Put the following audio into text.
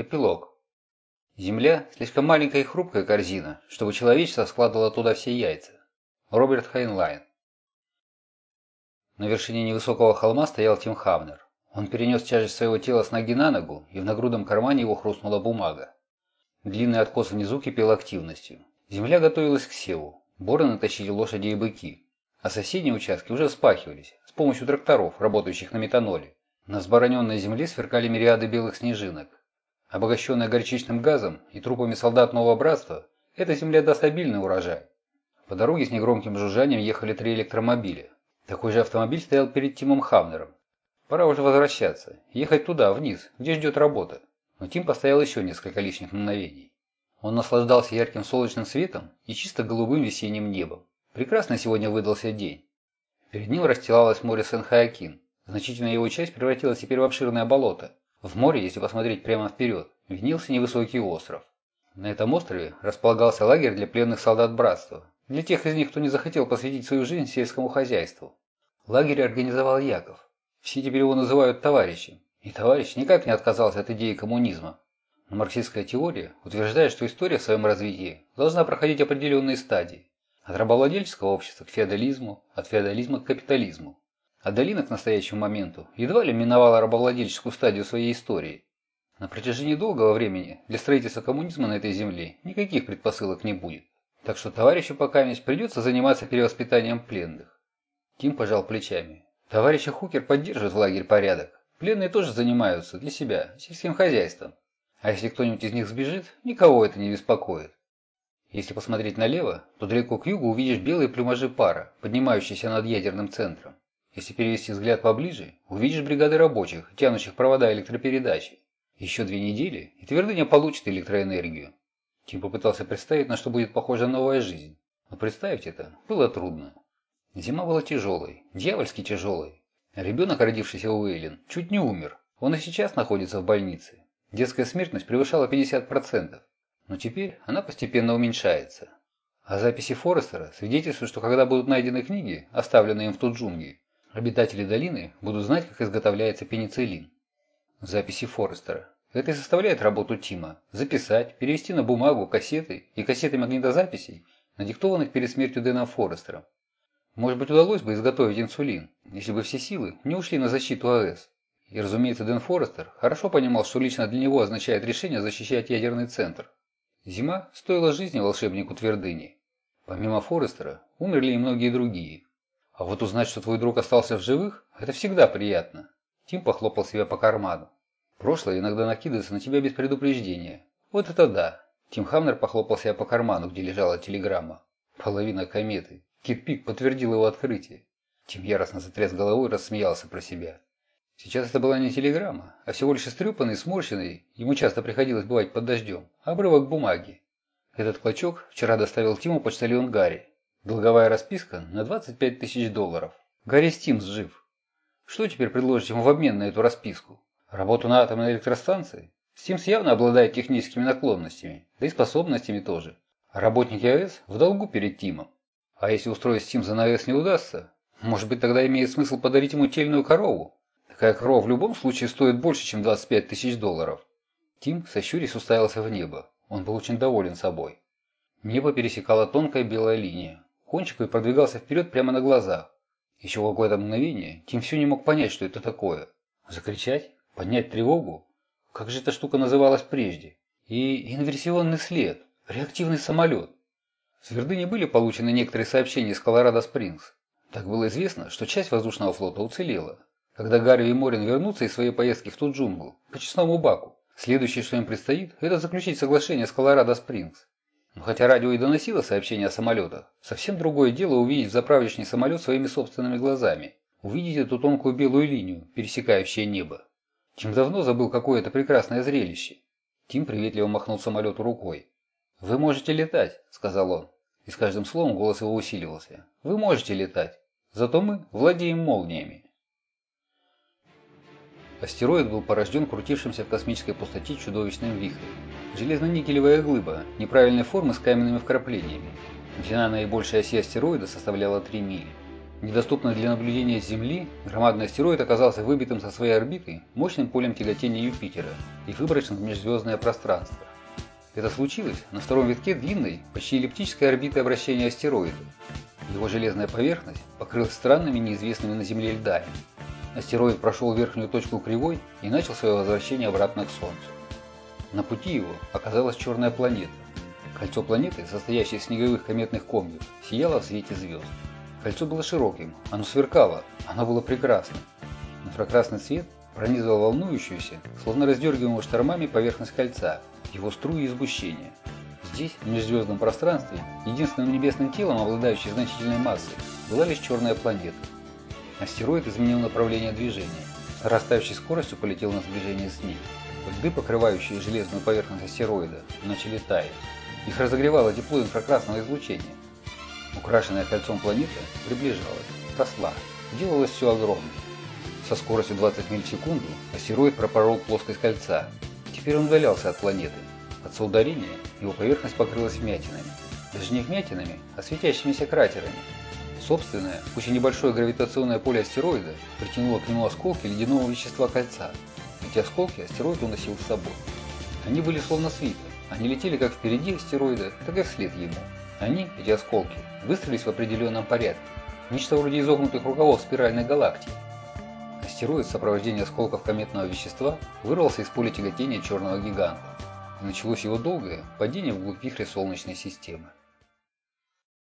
Эпилог. Земля – слишком маленькая и хрупкая корзина, чтобы человечество складывало туда все яйца. Роберт Хайнлайн. На вершине невысокого холма стоял Тим Хавнер. Он перенес тяжесть своего тела с ноги на ногу, и в нагрудном кармане его хрустнула бумага. Длинный откос внизу кипел активностью. Земля готовилась к севу. Бороны тащили лошади и быки. А соседние участки уже вспахивались с помощью тракторов, работающих на метаноле. На сбороненной земле сверкали мириады белых снежинок. Обогащенная горчичным газом и трупами солдат нового братства, эта земля даст обильный урожай. По дороге с негромким жужжанием ехали три электромобиля. Такой же автомобиль стоял перед Тимом Хавнером. Пора уже возвращаться, ехать туда, вниз, где ждет работа. Но Тим постоял еще несколько лишних мгновений. Он наслаждался ярким солнечным светом и чисто голубым весенним небом. Прекрасно сегодня выдался день. Перед ним расстилалось море Сен-Хаякин. Значительная его часть превратилась теперь в обширное болото. В море, если посмотреть прямо вперед, виднелся невысокий остров. На этом острове располагался лагерь для пленных солдат братства, для тех из них, кто не захотел посвятить свою жизнь сельскому хозяйству. Лагерь организовал Яков. Все теперь его называют товарищем. И товарищ никак не отказался от идеи коммунизма. Но марксистская теория утверждает, что история в своем развитии должна проходить определенные стадии. От рабовладельческого общества к феодализму, от феодализма к капитализму. А долина к настоящему моменту едва ли миновала рабовладельческую стадию своей истории. На протяжении долгого времени для строительства коммунизма на этой земле никаких предпосылок не будет. Так что товарищу покаместь придется заниматься перевоспитанием пленных. Тим пожал плечами. Товарища Хукер поддерживает в лагерь порядок. Пленные тоже занимаются для себя, сельским хозяйством. А если кто-нибудь из них сбежит, никого это не беспокоит. Если посмотреть налево, то далеко к югу увидишь белые плюмажи пара, поднимающиеся над ядерным центром. Если перевести взгляд поближе, увидишь бригады рабочих, тянущих провода электропередачи. Еще две недели, и твердыня получит электроэнергию. Тим попытался представить, на что будет похожа новая жизнь. Но представить это было трудно. Зима была тяжелой, дьявольски тяжелой. Ребенок, родившийся у Эйлин, чуть не умер. Он и сейчас находится в больнице. Детская смертность превышала 50%. Но теперь она постепенно уменьшается. А записи Форестера свидетельствуют, что когда будут найдены книги, оставленные им в тут джунгли, Обитатели долины будут знать, как изготовляется пенициллин. Записи Форестера. Это и составляет работу Тима. Записать, перевести на бумагу кассеты и кассеты магнитозаписей, надиктованных перед смертью Дэном Форестером. Может быть, удалось бы изготовить инсулин, если бы все силы не ушли на защиту АЭС. И, разумеется, Дэн Форестер хорошо понимал, что лично для него означает решение защищать ядерный центр. Зима стоила жизни волшебнику твердыни. Помимо Форестера, умерли и многие другие. А вот узнать, что твой друг остался в живых, это всегда приятно. Тим похлопал себя по карману. Прошлое иногда накидывается на тебя без предупреждения. Вот это да. Тим Хамнер похлопал себя по карману, где лежала телеграмма. Половина кометы. Кит Пик подтвердил его открытие. Тим яростно затряс головой и рассмеялся про себя. Сейчас это была не телеграмма, а всего лишь истрепанный, сморщенный, ему часто приходилось бывать под дождем, обрывок бумаги. Этот клочок вчера доставил Тиму почтальон Гарри. Долговая расписка на 25 тысяч долларов. Гарри Стимс жив. Что теперь предложить ему в обмен на эту расписку? Работу на атомной электростанции? Стимс явно обладает техническими наклонностями, да и способностями тоже. А работники АЭС в долгу перед Тимом. А если устроить Стимса на АЭС не удастся, может быть тогда имеет смысл подарить ему тельную корову? Такая корова в любом случае стоит больше, чем 25 тысяч долларов. Тим, сощурясь, уставился в небо. Он был очень доволен собой. Небо пересекала тонкая белая линия. Кончик и продвигался вперед прямо на глазах. Еще какое-то мгновение Тим все не мог понять, что это такое. Закричать? Поднять тревогу? Как же эта штука называлась прежде? И инверсионный след. Реактивный самолет. С Вердыни были получены некоторые сообщения из Колорадо-Спрингс. Так было известно, что часть воздушного флота уцелела. Когда Гарри и Морин вернутся из своей поездки в ту джунгл, по честному баку, следующее, что им предстоит, это заключить соглашение с Колорадо-Спрингс. Но хотя радио и доносило сообщения о самолетах, совсем другое дело увидеть заправочный самолет своими собственными глазами. Увидеть эту тонкую белую линию, пересекающую небо. Тим давно забыл какое это прекрасное зрелище. Тим приветливо махнул самолету рукой. «Вы можете летать», — сказал он. И с каждым словом голос его усиливался. «Вы можете летать. Зато мы владеем молниями». Астероид был порожден крутившимся в космической пустоте чудовищным вихрем. Железно-никелевая глыба, неправильной формы с каменными вкраплениями. Длина наибольшей оси астероида составляла 3 мили. Недоступный для наблюдения с Земли, громадный астероид оказался выбитым со своей орбиты мощным полем тяготения Юпитера и выброшен в межзвездное пространство. Это случилось на втором витке длинной, почти эллиптической орбиты обращения астероида. Его железная поверхность покрылась странными неизвестными на Земле льдами. Астероид прошел верхнюю точку кривой и начал свое возвращение обратно к Солнцу. На пути его оказалась черная планета. Кольцо планеты, состоящее из снеговых кометных комьев, сияло в свете звезд. Кольцо было широким, оно сверкало, оно было прекрасным. Инфракрасный свет пронизывал волнующуюся, словно раздергиваемую штормами поверхность кольца, его струи и сгущения. Здесь, в межзвездном пространстве, единственным небесным телом, обладающим значительной массой, была лишь черная планета. Астероид изменил направление движения. С нарастающей скоростью полетел на сближение с ней. Льды, покрывающие железную поверхность астероида, начали таять. Их разогревало тепло инфракрасного излучения. Украшенная кольцом планета приближалась, росла, делалось все огромной. Со скоростью 20 миль в секунду астероид пропорол плоскость кольца. Теперь он удалялся от планеты. От соударения его поверхность покрылась вмятинами. Даже не вмятинами, а светящимися кратерами. Собственное, и небольшое гравитационное поле астероида притянуло к нему осколки ледяного вещества кольца. Эти осколки астероид уносил с собой. Они были словно свиты. Они летели как впереди астероида, так и вслед ему. Они, эти осколки, выстроились в определенном порядке. Нечто вроде изогнутых рукавов спиральной галактики. Астероид в сопровождении осколков кометного вещества вырвался из поля тяготения черного гиганта. И началось его долгое падение вглубь вихря Солнечной системы.